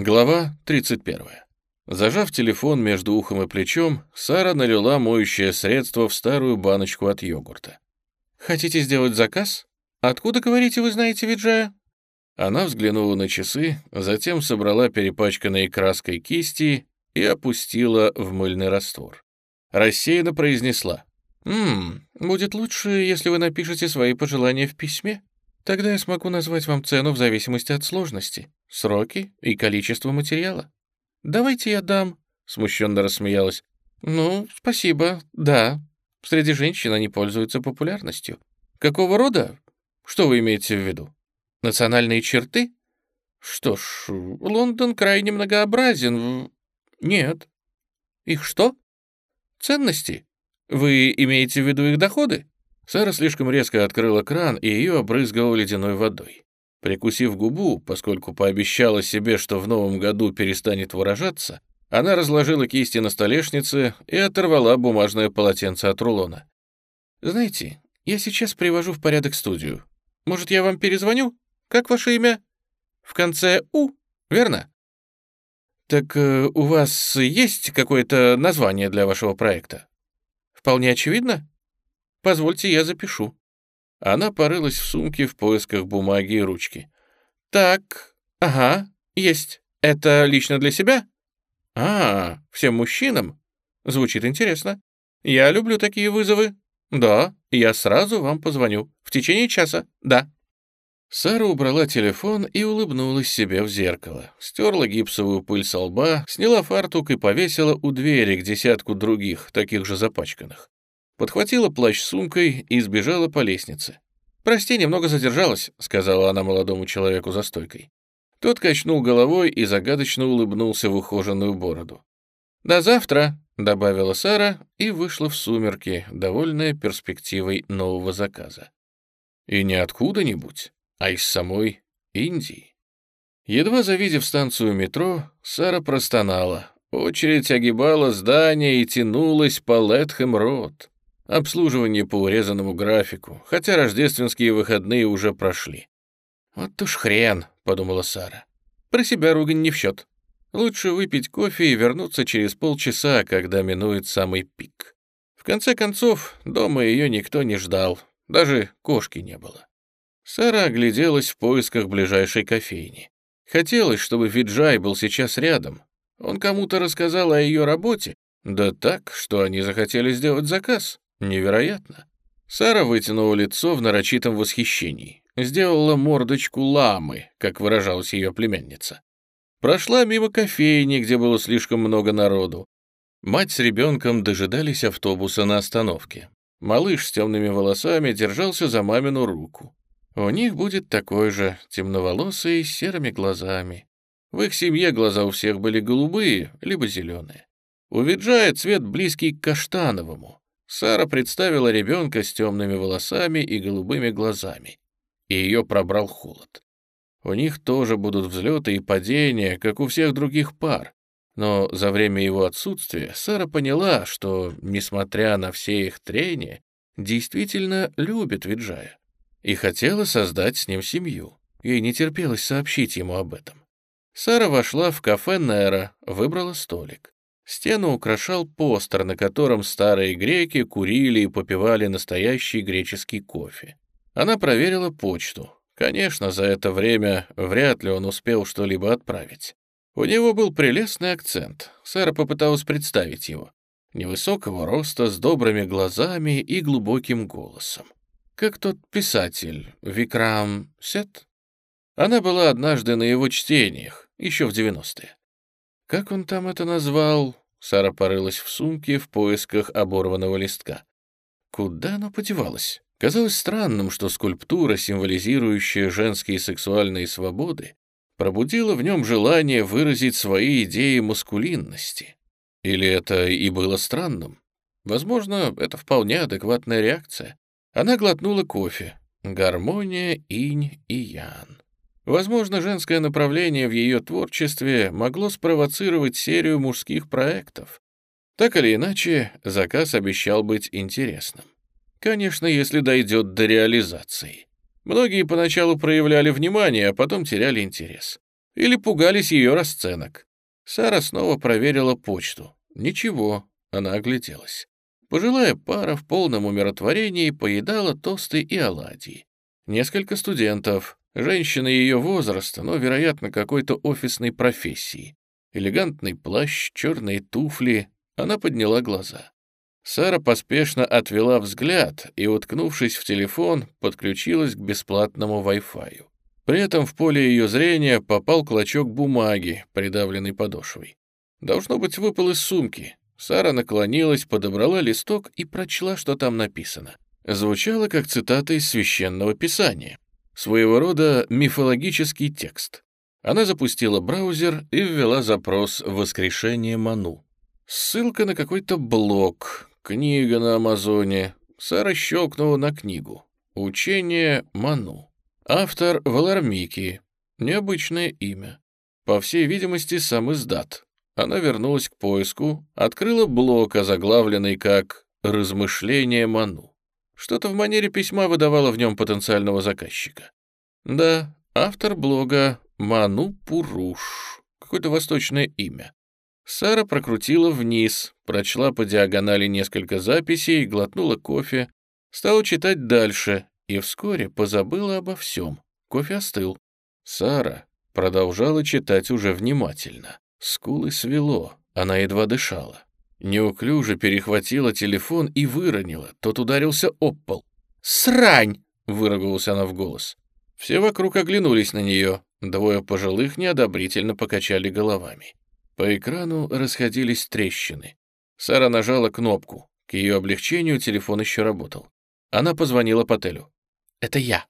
Глава 31. Зажав телефон между ухом и плечом, Сара налила моющее средство в старую баночку от йогурта. «Хотите сделать заказ? Откуда, говорите, вы знаете Виджая?» Она взглянула на часы, затем собрала перепачканные краской кисти и опустила в мыльный раствор. Рассеянно произнесла. «Ммм, будет лучше, если вы напишете свои пожелания в письме. Тогда я смогу назвать вам цену в зависимости от сложности, сроки и количества материала. Давайте я дам...» Смущенно рассмеялась. «Ну, спасибо, да. Среди женщин они пользуются популярностью. Какого рода? Что вы имеете в виду?» Национальные черты? Что ж, Лондон крайне многообразен. Нет. Их что? Ценности? Вы имеете в виду их доходы? Сара слишком резко открыла кран, и ее обрызгало ледяной водой. Прикусив губу, поскольку пообещала себе, что в новом году перестанет выражаться, она разложила кисти на столешнице и оторвала бумажное полотенце от рулона. «Знаете, я сейчас привожу в порядок студию. Может, я вам перезвоню?» Как ваше имя? В конце «у», верно? Так э, у вас есть какое-то название для вашего проекта? Вполне очевидно? Позвольте, я запишу. Она порылась в сумке в поисках бумаги и ручки. Так, ага, есть. Это лично для себя? А, всем мужчинам? Звучит интересно. Я люблю такие вызовы. Да, я сразу вам позвоню. В течение часа, да. Сара убрала телефон и улыбнулась себе в зеркало. Стерла гипсовую пыль со лба, сняла фартук и повесила у двери к десятку других, таких же запачканных. Подхватила плащ сумкой и сбежала по лестнице. «Прости, немного задержалась», — сказала она молодому человеку за стойкой. Тот качнул головой и загадочно улыбнулся в ухоженную бороду. «До завтра», — добавила Сара и вышла в сумерки, довольная перспективой нового заказа. И не откуда-нибудь, а из самой Индии. Едва завидев станцию метро, Сара простонала. Очередь огибала здание и тянулась по Летхэм-Рот. Обслуживание по урезанному графику, хотя рождественские выходные уже прошли. «Вот уж хрен», — подумала Сара. «Про себя ругань не в счет. Лучше выпить кофе и вернуться через полчаса, когда минует самый пик». В конце концов, дома ее никто не ждал, даже кошки не было. Сара огляделась в поисках ближайшей кофейни. Хотелось, чтобы Виджай был сейчас рядом. Он кому-то рассказал о ее работе, да так, что они захотели сделать заказ. Невероятно. Сара вытянула лицо в нарочитом восхищении. Сделала мордочку ламы, как выражалась ее племянница. Прошла мимо кофейни, где было слишком много народу. Мать с ребенком дожидались автобуса на остановке. Малыш с темными волосами держался за мамину руку. У них будет такой же, темноволосый, с серыми глазами. В их семье глаза у всех были голубые, либо зеленые. У Виджая цвет близкий к каштановому. Сара представила ребенка с темными волосами и голубыми глазами, и ее пробрал холод. У них тоже будут взлеты и падения, как у всех других пар. Но за время его отсутствия Сара поняла, что, несмотря на все их трения, действительно любит Виджая и хотела создать с ним семью. Ей не терпелось сообщить ему об этом. Сара вошла в кафе Нера, выбрала столик. Стену украшал постер, на котором старые греки курили и попивали настоящий греческий кофе. Она проверила почту. Конечно, за это время вряд ли он успел что-либо отправить. У него был прелестный акцент. Сара попыталась представить его. Невысокого роста, с добрыми глазами и глубоким голосом как тот писатель Викрам Сет. Она была однажды на его чтениях, еще в 90-е. Как он там это назвал? Сара порылась в сумке в поисках оборванного листка. Куда оно подевалось? Казалось странным, что скульптура, символизирующая женские сексуальные свободы, пробудила в нем желание выразить свои идеи маскулинности. Или это и было странным? Возможно, это вполне адекватная реакция. Она глотнула кофе. Гармония, инь и ян. Возможно, женское направление в ее творчестве могло спровоцировать серию мужских проектов. Так или иначе, заказ обещал быть интересным. Конечно, если дойдет до реализации. Многие поначалу проявляли внимание, а потом теряли интерес. или пугались ее расценок. Сара снова проверила почту. Ничего, она огляделась. Пожилая пара в полном умиротворении поедала тосты и оладьи. Несколько студентов, женщины ее возраста, но, вероятно, какой-то офисной профессии. Элегантный плащ, черные туфли. Она подняла глаза. Сара поспешно отвела взгляд и, уткнувшись в телефон, подключилась к бесплатному Wi-Fi. При этом в поле ее зрения попал клочок бумаги, придавленный подошвой. Должно быть, выпал из сумки. Сара наклонилась, подобрала листок и прочла, что там написано. Звучало как цитата из священного писания. Своего рода мифологический текст. Она запустила браузер и ввела запрос «Воскрешение Ману». Ссылка на какой-то блог, Книга на Амазоне. Сара щелкнула на книгу. Учение Ману. Автор Валармики. Необычное имя. По всей видимости, сам издат. Она вернулась к поиску, открыла блок, озаглавленный как «Размышления Ману». Что-то в манере письма выдавало в нем потенциального заказчика. Да, автор блога Ману Пуруш. Какое-то восточное имя. Сара прокрутила вниз, прочла по диагонали несколько записей, глотнула кофе, стала читать дальше и вскоре позабыла обо всем. Кофе остыл. Сара продолжала читать уже внимательно. Скулы свело, она едва дышала. Неуклюже перехватила телефон и выронила, тот ударился об пол. «Срань!» — выругалась она в голос. Все вокруг оглянулись на нее, двое пожилых неодобрительно покачали головами. По экрану расходились трещины. Сара нажала кнопку. К ее облегчению телефон еще работал. Она позвонила Пателю. «Это я»,